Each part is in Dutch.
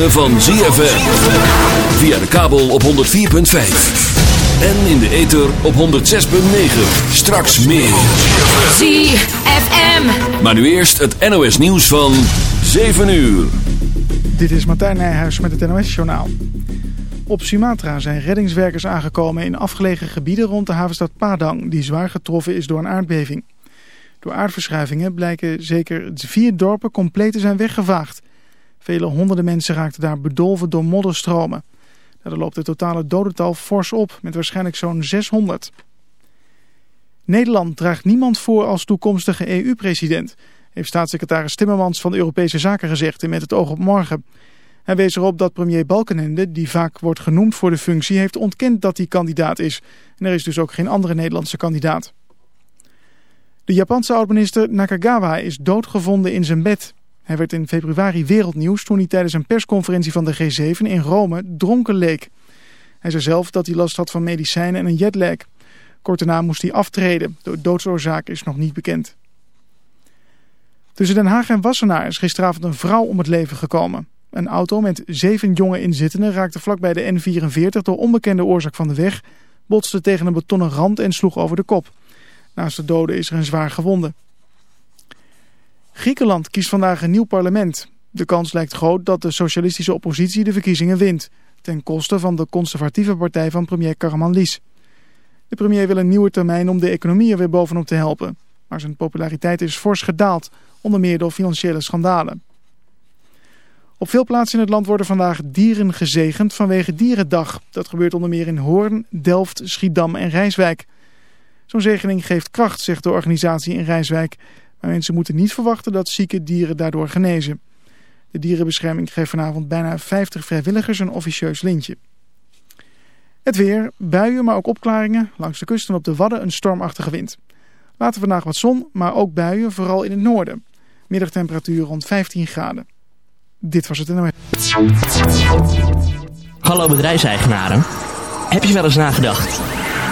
ritme van ZFM. Via de kabel op 104.5. En in de ether op 106.9. Straks meer. ZFM. Maar nu eerst het NOS nieuws van 7 uur. Dit is Martijn Nijhuis met het NOS-journaal. Op Sumatra zijn reddingswerkers aangekomen in afgelegen gebieden rond de havenstad Padang... die zwaar getroffen is door een aardbeving. Door aardverschuivingen blijken zeker vier dorpen compleet te zijn weggevaagd. Vele honderden mensen raakten daar bedolven door modderstromen. Daardoor loopt het totale dodental fors op, met waarschijnlijk zo'n 600. Nederland draagt niemand voor als toekomstige EU-president... heeft staatssecretaris Timmermans van Europese Zaken gezegd in Met het oog op morgen... Hij wees erop dat premier Balkenende, die vaak wordt genoemd voor de functie, heeft ontkend dat hij kandidaat is. En er is dus ook geen andere Nederlandse kandidaat. De Japanse oud-minister Nakagawa is doodgevonden in zijn bed. Hij werd in februari wereldnieuws toen hij tijdens een persconferentie van de G7 in Rome dronken leek. Hij zei zelf dat hij last had van medicijnen en een jetlag. Kort daarna moest hij aftreden. De doodsoorzaak is nog niet bekend. Tussen Den Haag en Wassenaar is gisteravond een vrouw om het leven gekomen. Een auto met zeven jonge inzittenden raakte vlakbij de N44 door onbekende oorzaak van de weg, botste tegen een betonnen rand en sloeg over de kop. Naast de doden is er een zwaar gewonde. Griekenland kiest vandaag een nieuw parlement. De kans lijkt groot dat de socialistische oppositie de verkiezingen wint, ten koste van de conservatieve partij van premier Karamanlis. De premier wil een nieuwe termijn om de economie er weer bovenop te helpen. Maar zijn populariteit is fors gedaald, onder meer door financiële schandalen. Op veel plaatsen in het land worden vandaag dieren gezegend vanwege Dierendag. Dat gebeurt onder meer in Hoorn, Delft, Schiedam en Rijswijk. Zo'n zegening geeft kracht, zegt de organisatie in Rijswijk. Maar mensen moeten niet verwachten dat zieke dieren daardoor genezen. De dierenbescherming geeft vanavond bijna 50 vrijwilligers een officieus lintje. Het weer, buien, maar ook opklaringen. Langs de kust en op de Wadden een stormachtige wind. Later vandaag wat zon, maar ook buien, vooral in het noorden. Middagtemperatuur rond 15 graden. Dit was het NOS. Hallo bedrijfseigenaren. Heb je wel eens nagedacht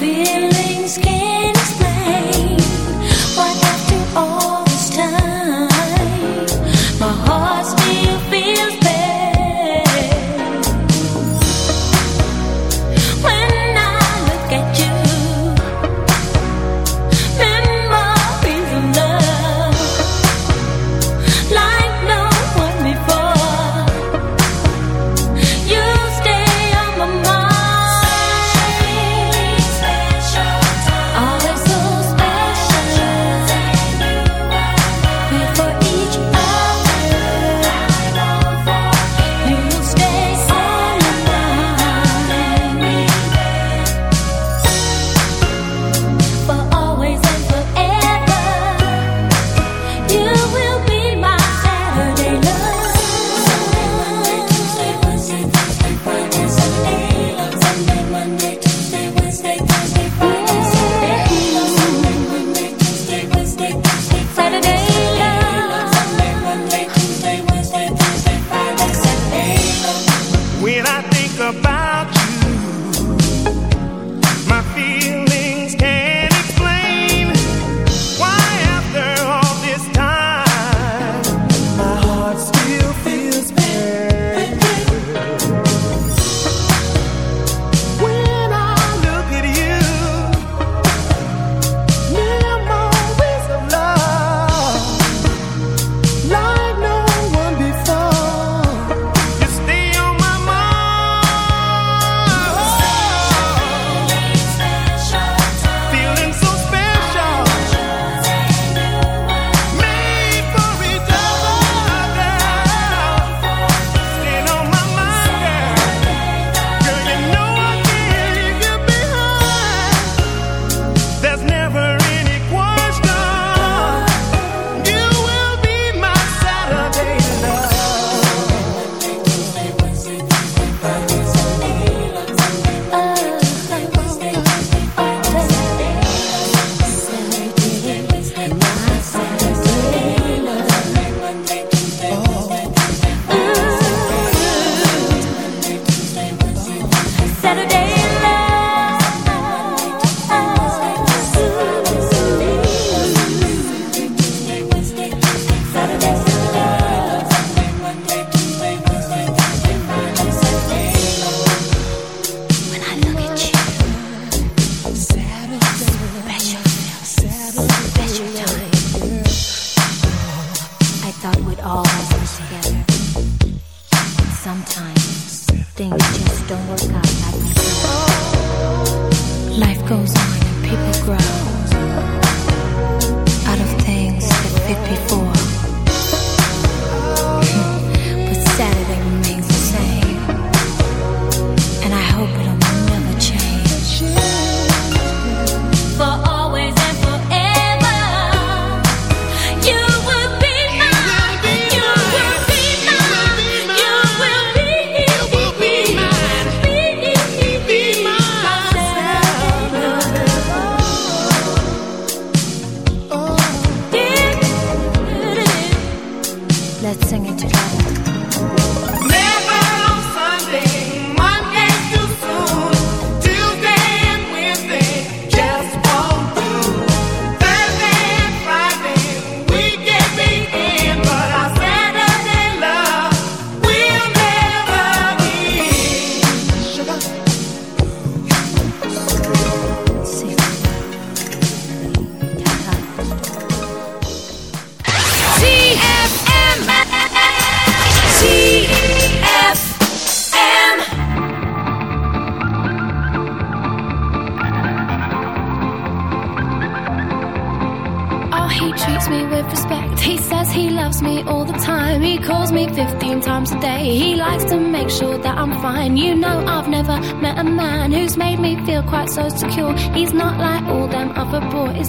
feelings can. quite so secure. He's not like all them other boys.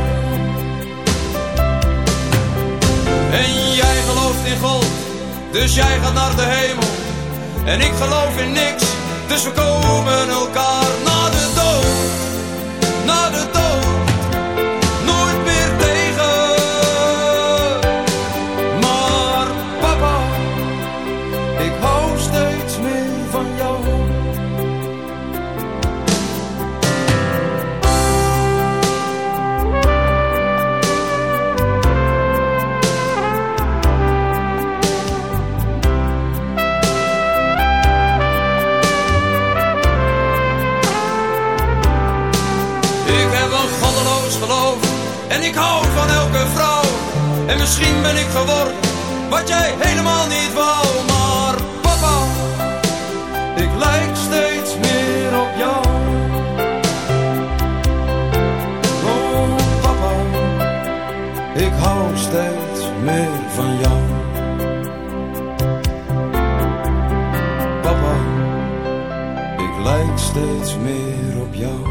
In God, dus jij gaat naar de hemel. En ik geloof in niks, dus we komen elkaar na de dood. Na de dood, ik hou van elke vrouw. En misschien ben ik geworden wat jij helemaal niet wou. Maar papa, ik lijk steeds meer op jou. Oh papa, ik hou steeds meer van jou. Papa, ik lijk steeds meer op jou.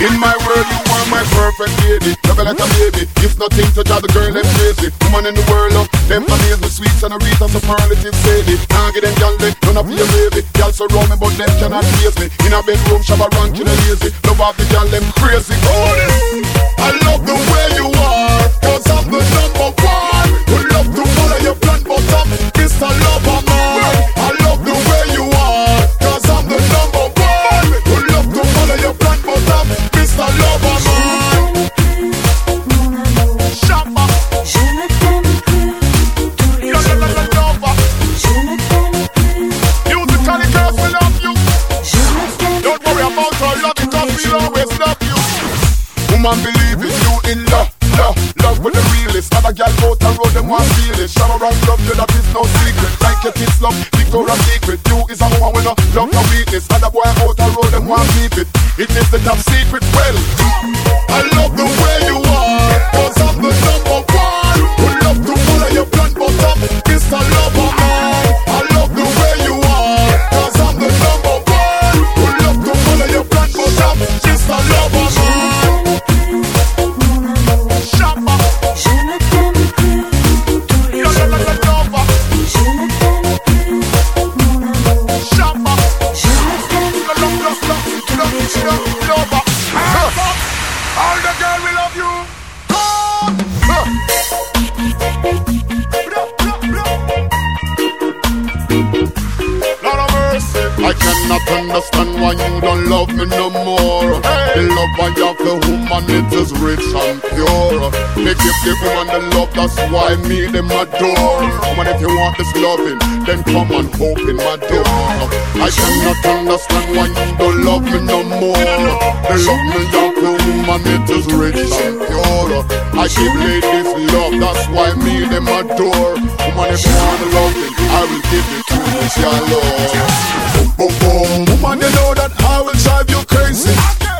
In my world, you are my perfect lady. Love like a baby. If nothing to drive the girl them crazy. Woman in the world, love them amaze me sweet and a Rita superlative sadie. Can't get them gal they none of your baby. Gal surround me, but them cannot face me. In a bedroom, shabba ranking and lazy. Love off the gal them crazy. Oh, I Woman, believe it, you in love, love, love with the realest. Other gal out the road, them want feel it. Shower and love you, that is no secret. Like your kids love, Victoria's Secret. You is a woman with no love, no weakness. Other boy out the road, them want keep it. It is the top secret. Well, I love I have for woman, it is rich and pure. They give the woman the love, that's why me them adore. Woman, if you want this loving, then come and open my door. I cannot understand why you don't love me no more. The love me have for woman, it is rich and pure. I give ladies love, that's why me them adore. Woman, if you want the loving, I will give it to you, your love. Boom, boom, boom. Woman, you know that I will drive you crazy.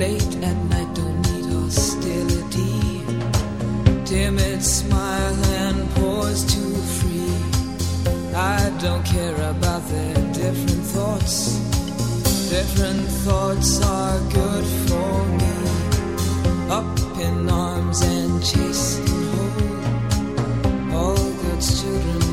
light at night don't need hostility. Timid smile and pause too free. I don't care about their different thoughts. Different thoughts are good for me. Up in arms and chasing home. All good children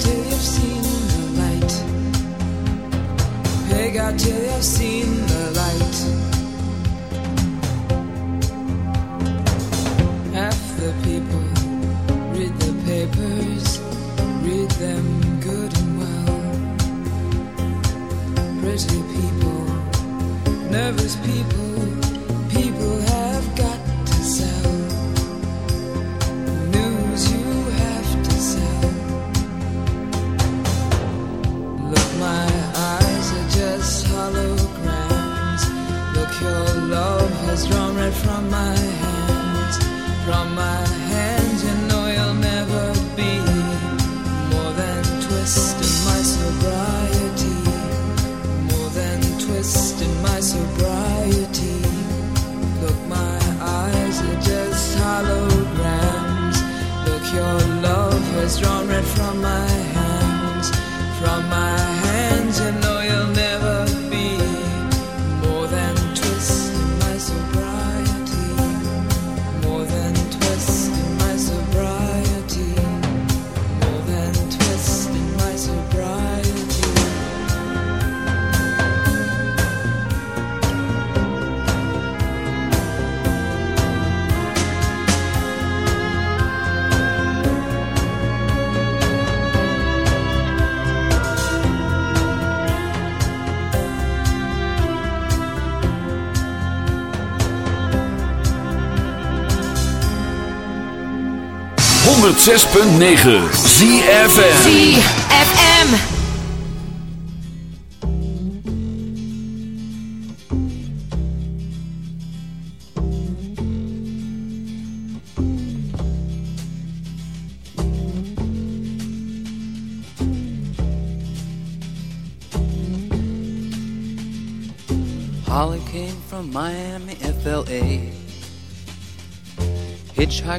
till you've seen the light. Till you've seen the light. Half the people read the papers, read them good and well pretty people, nervous people has drawn red from my hands. From my 106.9 ZFM ZFM